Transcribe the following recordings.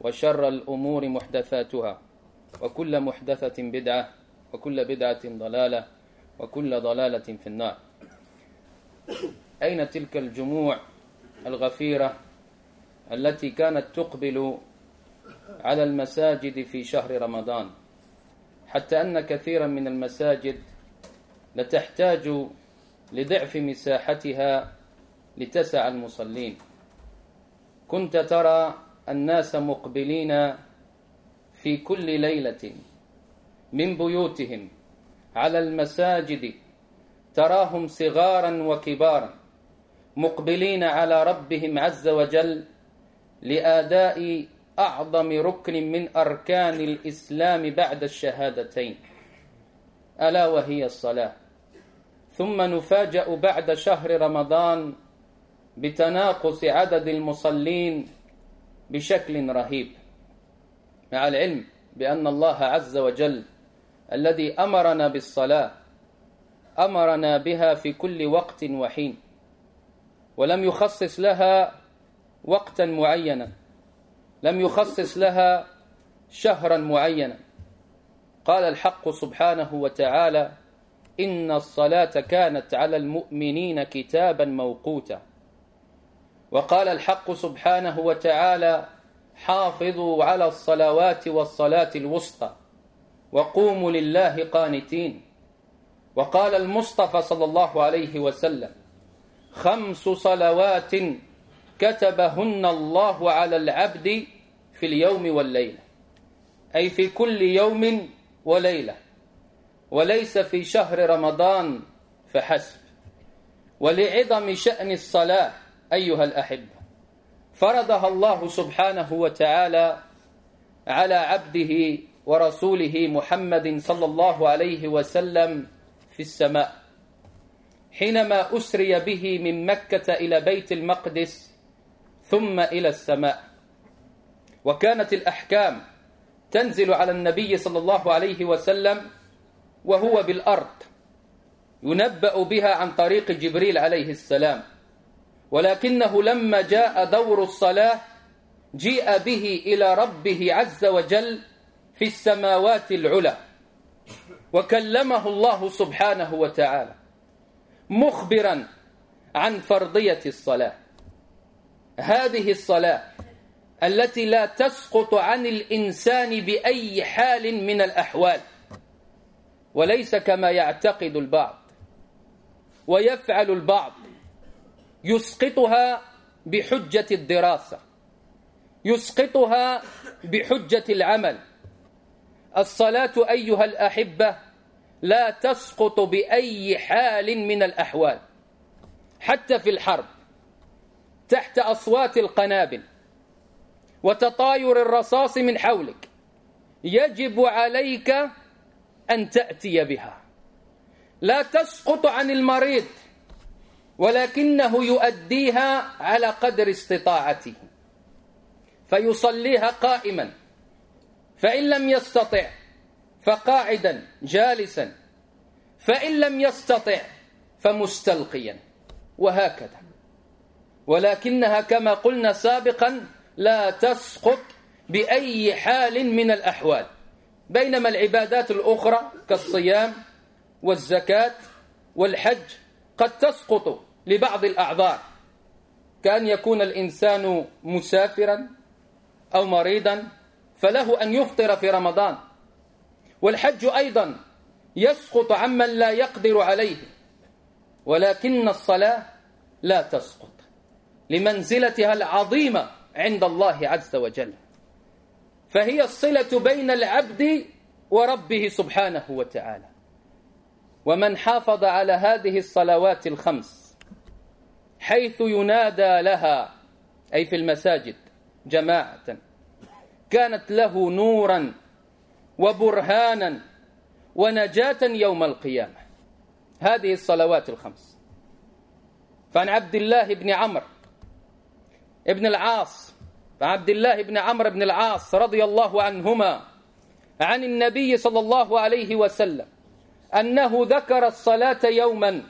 وشر الأمور محدثاتها وكل محدثة بدعة وكل بدعة ضلالة وكل ضلالة في النار. أين تلك الجموع الغفيرة التي كانت تقبل على المساجد في شهر رمضان؟ حتى أن كثيرا من المساجد لتحتاج لضعف مساحتها لتسع المصلين. كنت ترى الناس مقبلين في كل ليلة من بيوتهم على المساجد تراهم صغارا وكبارا مقبلين على ربهم عز وجل لآداء أعظم ركن من أركان الإسلام بعد الشهادتين. ألا وهي الصلاة. ثم نفاجأ بعد شهر رمضان بتناقص عدد المصلين بشكل رهيب. مع العلم بأن الله عز وجل الذي أمرنا بالصلاة أمرنا بها في كل وقت وحين ولم يخصص لها وقتا معينا لم يخصص لها شهرا معينا. قال الحق سبحانه وتعالى إن الصلاة كانت على المؤمنين كتابا موقوتا. وقال الحق سبحانه وتعالى حافظوا على الصلوات والصلاة الوسطى وقوموا لله قانتين. وقال المصطفى صلى الله عليه وسلم خمس صلوات كتبهن الله على العبد في اليوم والليلة أي في كل يوم وليلة وليس في شهر رمضان فحسب. ولعظم شأن الصلاة أيها الأحبة فرضها الله سبحانه وتعالى على عبده ورسوله محمد صلى الله عليه وسلم في السماء حينما أسري به من مكة إلى بيت المقدس ثم إلى السماء. وكانت الأحكام تنزل على النبي صلى الله عليه وسلم وهو بالأرض ينبأ بها عن طريق جبريل عليه السلام. ولكنه لما جاء دور الصلاة جيء به إلى ربه عز وجل في السماوات العلى وكلمه الله سبحانه وتعالى مخبرا عن فرضية الصلاة. هذه الصلاة التي لا تسقط عن الإنسان بأي حال من الأحوال وليس كما يعتقد البعض ويفعل البعض يسقطها بحجة الدراسة يسقطها بحجة العمل. الصلاة أيها الأحبة لا تسقط بأي حال من الأحوال حتى في الحرب تحت أصوات القنابل وتطاير الرصاص من حولك. يجب عليك أن تأتي بها. لا تسقط عن المريض ولكنه يؤديها على قدر استطاعته فيصليها قائما فإن لم يستطع فقاعدا جالسا فإن لم يستطع فمستلقيا وهكذا. ولكنها كما قلنا سابقا لا تسقط بأي حال من الأحوال بينما العبادات الأخرى كالصيام والزكاة والحج قد تسقط لبعض الأعذار. كأن يكون الإنسان مسافرا أو مريضا فله أن يفطر في رمضان. والحج أيضا يسقط عمن لا يقدر عليه ولكن الصلاة لا تسقط. لمنزلتها العظيمة عند الله عز وجل. فهي الصلة بين العبد وربه سبحانه وتعالى. ومن حافظ على هذه الصلوات الخمس حيث ينادى لها أي في المساجد جماعة. كانت له نورا وبرهانا ونجاة يوم القيامة. هذه الصلوات الخمس. فعن عبد الله بن عمرو ابن العاص فعبد الله بن عمرو بن العاص رضي الله عنهما عن النبي صلى الله عليه وسلم أنه ذكر الصلاة يوما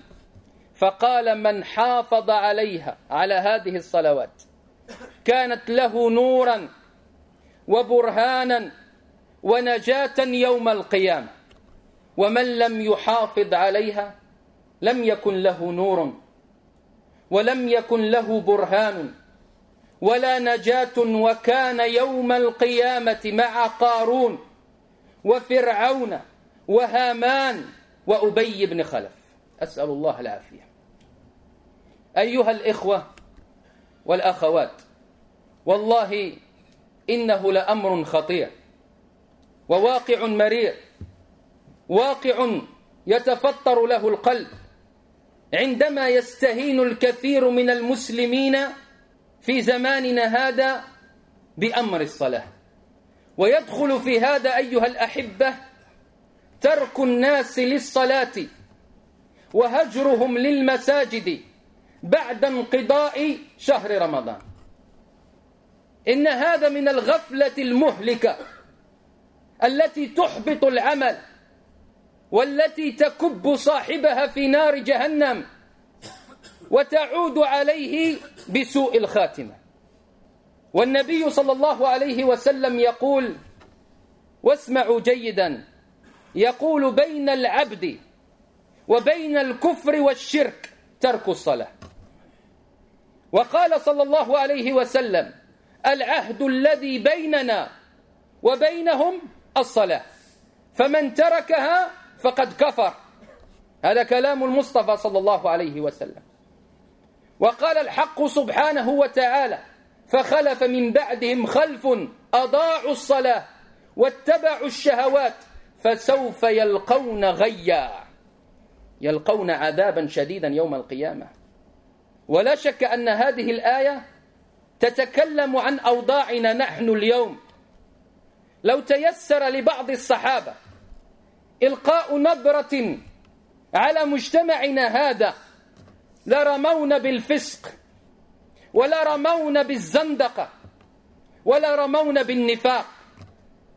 فقال من حافظ عليها على هذه الصلوات. كانت له نورا وبرهانا ونجاة يوم القيامة. ومن لم يحافظ عليها لم يكن له نور ولم يكن له برهان ولا نجاة وكان يوم القيامة مع قارون وفرعون وهامان وأبي بن خلف. أسأل الله العافية. أيها الإخوة والأخوات والله إنه لأمر خطير وواقع مرير واقع يتفطر له القلب عندما يستهين الكثير من المسلمين في زماننا هذا بأمر الصلاة. ويدخل في هذا أيها الأحبة ترك الناس للصلاة وهجرهم للمساجد بعد انقضاء شهر رمضان. إن هذا من الغفلة المهلكة التي تحبط العمل والتي تكب صاحبها في نار جهنم وتعود عليه بسوء الخاتمة. والنبي صلى الله عليه وسلم يقول واسمعوا جيدا. يقول بين العبد وبين الكفر والشرك ترك الصلاة. وقال صلى الله عليه وسلم العهد الذي بيننا وبينهم الصلاة فمن تركها فقد كفر. هذا كلام المصطفى صلى الله عليه وسلم. وقال الحق سبحانه وتعالى فخلف من بعدهم خلف أضاعوا الصلاة واتبعوا الشهوات فسوف يلقون غيا. يلقون عذابا شديدا يوم القيامة. ولا شك أن هذه الآية تتكلم عن أوضاعنا نحن اليوم. لو تيسر لبعض الصحابة إلقاء نظرة على مجتمعنا هذا لرمون بالفسق ولا رمون بالزندقة ولا رمون بالنفاق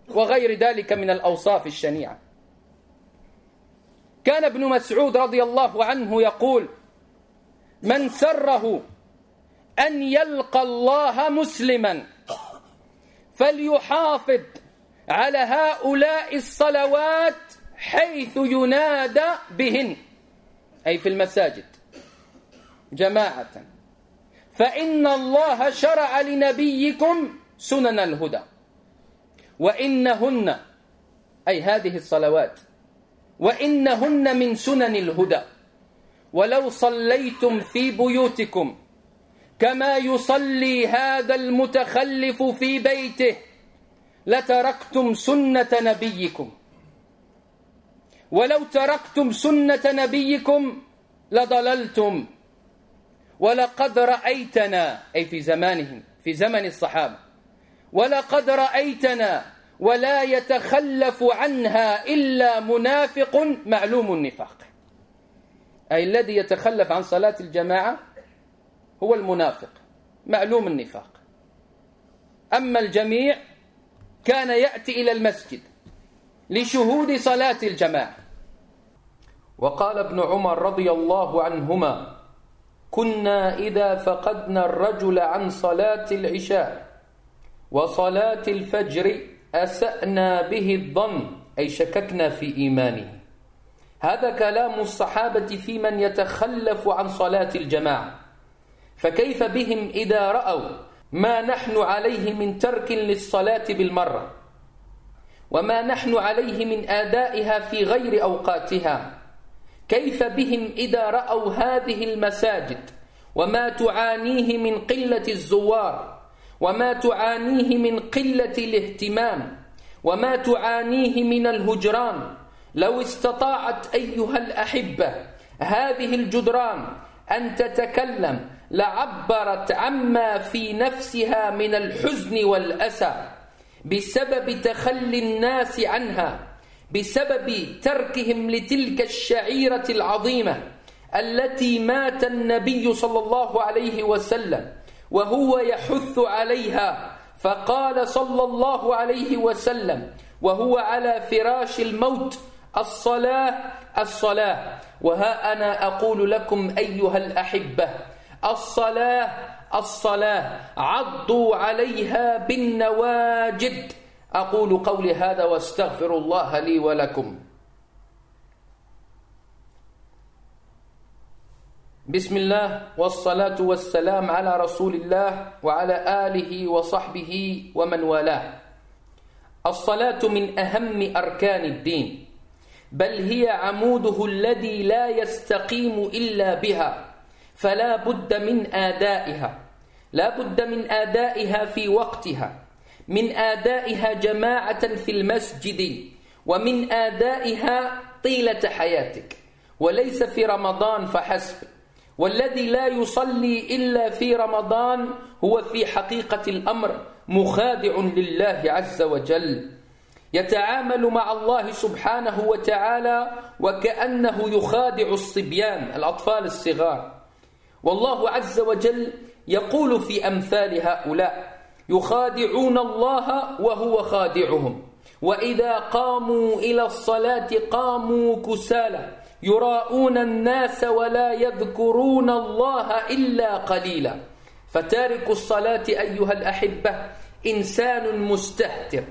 وغير ذلك من الأوصاف الشنيعة. كان ابن مسعود رضي الله عنه يقول من سره أن يلقى الله مسلما فليحافظ على هؤلاء الصلوات حيث ينادى بهن. أي في المساجد. جماعة. فإن الله شرع لنبيكم سنن الهدى. وإنهن أي هذه الصلوات وإنهن من سنن الهدى. ولو صليتم في بيوتكم كما يصلي هذا المتخلف في بيته لتركتم سنة نبيكم. ولو تركتم سنة نبيكم لضللتم. ولقد رأيتنا أي في زمانهم في زمن الصحابة. ولقد رأيتنا ولا يتخلف عنها إلا منافق معلوم النفاق. أي الذي يتخلف عن صلاة الجماعة هو المنافق معلوم النفاق. أما الجميع كان يأتي إلى المسجد لشهود صلاة الجماعة. وقال ابن عمر رضي الله عنهما كنا إذا فقدنا الرجل عن صلاة العشاء وصلاة الفجر أسأنا به الظن أي شككنا في إيمانه. هذا كلام الصحابة في من يتخلف عن صلاة الجماعة. فكيف بهم إذا رأوا ما نحن عليه من ترك للصلاة بالمرة؟ وما نحن عليه من آدائها في غير أوقاتها؟ كيف بهم إذا رأوا هذه المساجد؟ وما تعانيه من قلة الزوار؟ وما تعانيه من قلة الاهتمام؟ وما تعانيه من الهجران؟ لو استطاعت أيها الأحبة هذه الجدران أن تتكلم لعبرت عما في نفسها من الحزن والأسى بسبب تخلي الناس عنها بسبب تركهم لتلك الشعيرة العظيمة التي مات النبي صلى الله عليه وسلم وهو يحث عليها. فقال صلى الله عليه وسلم وهو على فراش الموت الصلاة الصلاة. وها أنا أقول لكم أيها الأحبة الصلاة الصلاة. عضوا عليها بالنواجد. أقول قولي هذا واستغفر الله لي ولكم. بسم الله والصلاة والسلام على رسول الله وعلى آله وصحبه ومن والاه. الصلاة من أهم أركان الدين. بل هي عموده الذي لا يستقيم إلا بها فلا بد من آدائها. لا بد من آدائها في وقتها. من آدائها جماعة في المسجد ومن آدائها طيلة حياتك. وليس في رمضان فحسب. والذي لا يصلي إلا في رمضان هو في حقيقة الأمر مخادع لله عز وجل. يتعامل مع الله سبحانه وتعالى وكأنه يخادع الصبيان الأطفال الصغار. والله عز وجل يقول في أمثال هؤلاء يخادعون الله وهو خادعهم وإذا قاموا إلى الصلاة قاموا كسالى يراءون الناس ولا يذكرون الله إلا قليلا. فتارك الصلاة أيها الأحبة إنسان مستهتر.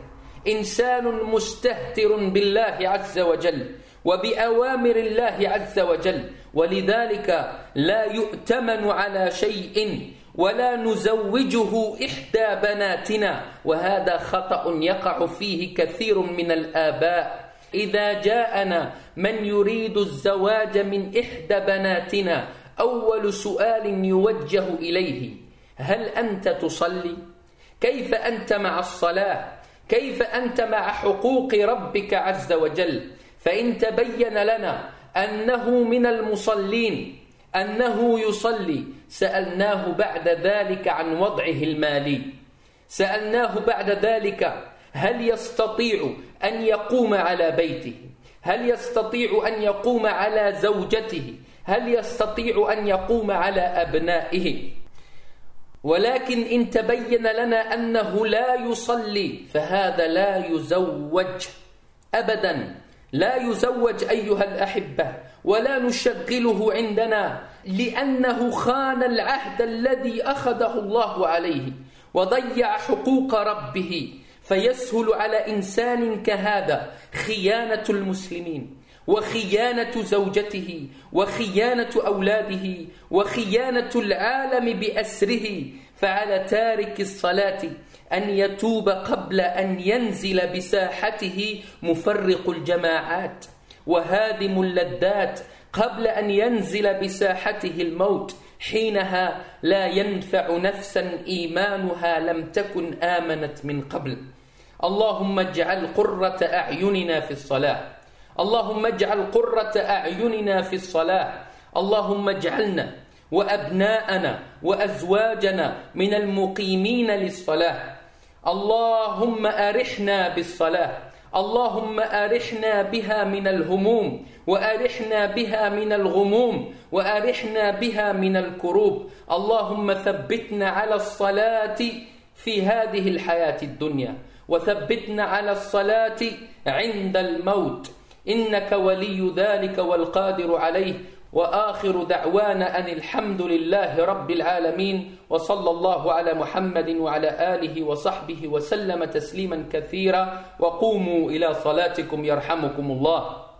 إنسان مستهتر بالله عز وجل وبأوامر الله عز وجل ولذلك لا يؤتمن على شيء ولا نزوجه إحدى بناتنا وهذا خطأ يقع فيه كثير من الآباء إذا جاءنا من يريد الزواج من إحدى بناتنا أول سؤال يوجه إليه هل أنت تصلي؟ كيف أنت مع الصلاة؟ كيف أنت مع حقوق ربك عز وجل؟ فإن تبين لنا أنه من المصلين أنه يصلي سألناه بعد ذلك عن وضعه المالي. سألناه بعد ذلك هل يستطيع أن يقوم على بيته؟ هل يستطيع أن يقوم على زوجته؟ هل يستطيع أن يقوم على أبنائه؟ ولكن إن تبين لنا أنه لا يصلي فهذا لا يزوج أبدا. لا يزوج أيها الأحبة ولا نشغله عندنا لأنه خان العهد الذي أخذه الله عليه وضيع حقوق ربه فيسهل على إنسان كهذا خيانة المسلمين. وخيانة زوجته وخيانة أولاده وخيانة العالم بأسره فعلى تارك الصلاة أن يتوب قبل أن ينزل بساحته مفرق الجماعات وهادم اللذات قبل أن ينزل بساحته الموت حينها لا ينفع نفسا إيمانها لم تكن آمنت من قبل. اللهم اجعل قرة أعيننا في الصلاة. اللهم اجعل قرة أعيننا في الصلاة. اللهم اجعلنا وأبناءنا وأزواجنا من المقيمين للصلاة. اللهم أرحنا بالصلاة. اللهم أرحنا بها من الهموم وأرحنا بها من الغموم وأرحنا بها من الكروب. اللهم ثبتنا على الصلاة في هذه الحياة الدنيا. وثبتنا على الصلاة عند الموت. إنك ولي ذلك والقادر عليه وآخر دعوانا أن الحمد لله رب العالمين وصلى الله على محمد وعلى آله وصحبه وسلم تسليما كثيرا وقوموا إلى صلاتكم يرحمكم الله.